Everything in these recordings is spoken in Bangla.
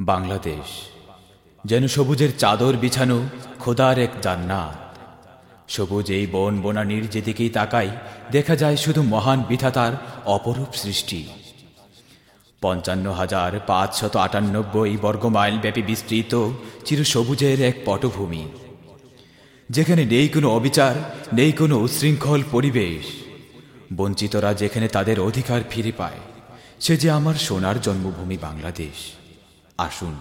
বাংলাদেশ। যেন সবুজের চাদর বিছানো খোদার এক জান্নাত। সবুজ এই বন বনানির যেদিকেই তাকাই, দেখা যায় শুধু মহান বিধাতার অপরূপ সৃষ্টি। পঞ্চান্ন হাজার পাঁচশত আটানব্বই বর্গমাইল ব্যাপী বিস্তৃত চিরসবুজের এক পটভূমি। যেখানে নেই কোনো অবিচার, নেই কোনো উশৃঙ্খল পরিবেশ। বঞ্চিতরা যেখানে তাদের অধিকার ফিরে পায়, সে যে আমার সোনার জন্মভূমি বাংলাদেশ। আসুন।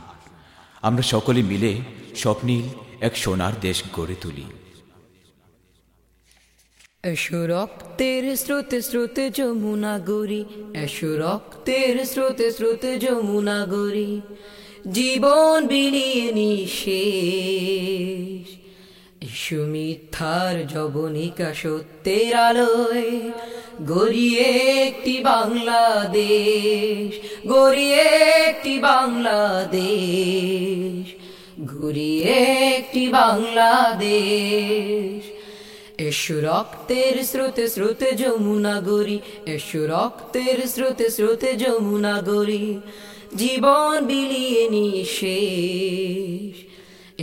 আমরা সকলে মিলে স্বপ্নীল এক সোনার দেশ গড়ে তুলি। এসো রক্তের স্রোতে স্রোতে যমুনা গরি এসো রক্তের স্রোতে স্রোতে যমুনা গরি জীবন বিলিয়ে নিশেষ। এসো মিথ্যার জবনিকা সত্যের আলোয়। গড়িয়ে একটি বাংলাদেশ গড়িয়ে একটি বাংলাদেশ গড়িয়ে একটি বাংলাদেশ। এসো রক্তের স্রোতে স্রোতে যমুনা গরি এসো রক্তের স্রোতে স্রোতে যমুনা গরি জীবন বিলিয়ে নিশেষ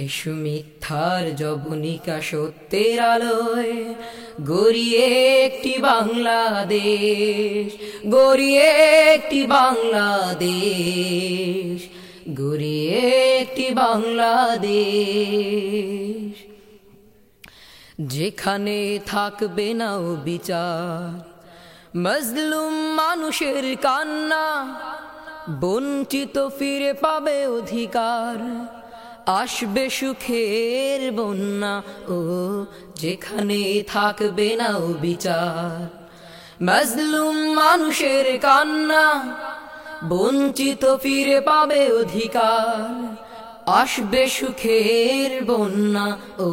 এসো মিথ্যার জবনিকা সত্যের আলোয় গড়িয়ে একটি বাংলাদেশ, গড়িয়ে একটি বাংলাদেশ, গড়িয়ে একটি বাংলাদেশ। যেখানে থাকবে না বিচার, মজলুম মানুষের কান্না, বঞ্চিত ফিরে পাবে অধিকার। আসবে সুখের বন্যা, ও যেখানে থাকবে না ও বিচার। মজলুম মানুষের কান্না, বঞ্চিত ফিরে পাবে অধিকার। আসবে সুখের বন্যা, ও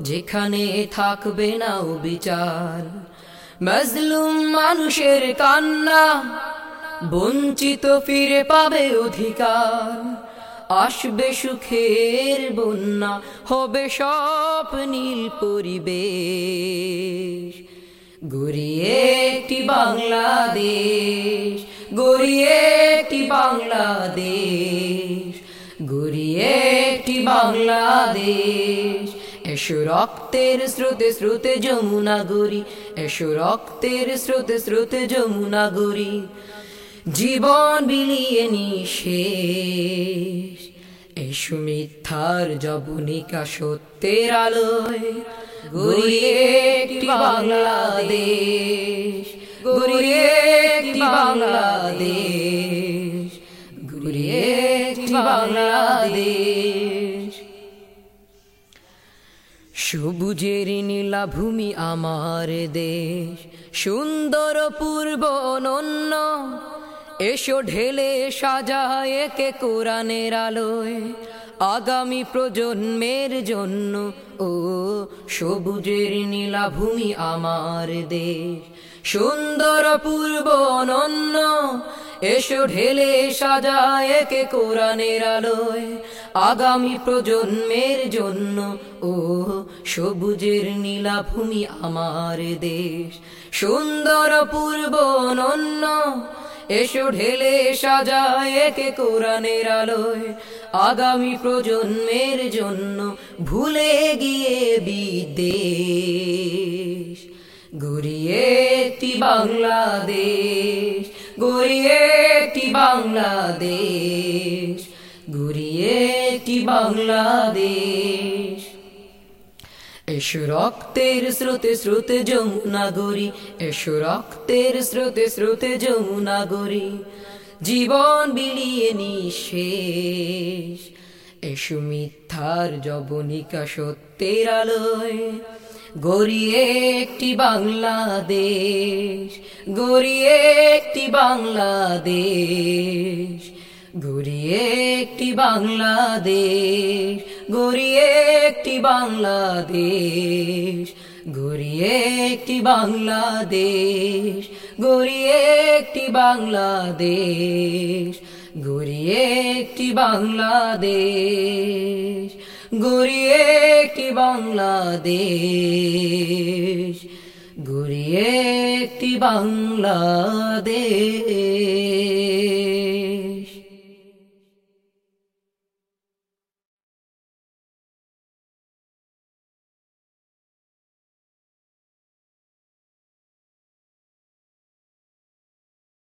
যেখানে থাকবে না ও বিচার। মজলুম মানুষের কান্না, বঞ্চিত ফিরে পাবে অধিকার। আসবে সুখের বন্যা, হবে সব নীল পরিবেশ। গড়িয়ে একটি বাংলাদেশ গড়িয়ে একটি বাংলাদেশ গড়িয়ে একটি বাংলাদেশ। এসো রক্তের স্রোতে স্রোতে যমুনা গরি এসো রক্তের স্রোতে স্রোতে যমুনা গরি জীবন বিলিয়ে নিশেষ এসো মিথ্যার জবনিকা সত্যের আলোয়। গড়িয়ে একটি বাংলাদেশ। গড়িয়ে একটি বাংলাদেশ। গড়িয়ে একটি বাংলাদেশ। সবুজের নীলাভূমি আমার দেশ। সুন্দর পূর্ব অনন্য এসো ঢেলে সাজায় একে কোরআনের আলোয়। আগামী প্রজন্মের জন্য, ও সবুজের নীলাভূমি আমার দেশ। সুন্দর পূর্ব অনন্য, এসো ঢেলে সাজায় একে কোরআনের আলোয়। আগামী প্রজন্মের জন্য, ও সবুজের নীলাভূমি আমার দেশ। সুন্দর পূর্ব অনন্য এসো ঢেলে সাজায় একে কোরআনের আলোয়। আগামী প্রজন্মের জন্য ভুলে গিয়ে বিদেশ গড়িয়ে একটি বাংলাদেশ, গড়িয়ে একটি বাংলাদেশ, গড়িয়ে একটি বাংলাদেশ। এসো রক্তের স্রোতে স্রোতে যমুনা গরি এসো রক্তের স্রোতে স্রোতে যমুনা গরি জীবন বিলিয়ে নিশেষ এসো মিথ্যার জবনিকা সত্যের আলোয়। গড়িয়ে একটি বাংলাদেশ। গড়িয়ে একটি বাংলাদেশ। গড়িয়ে একটি বাংলাদেশ। গড়িয়ে একটি বাংলাদেশ গড়িয়ে একটি বাংলাদেশ গড়িয়ে একটি বাংলাদেশ গড়িয়ে একটি বাংলাদেশ গড়িয়ে একটি বাংলাদেশ গড়িয়ে একটি বাংলাদেশ।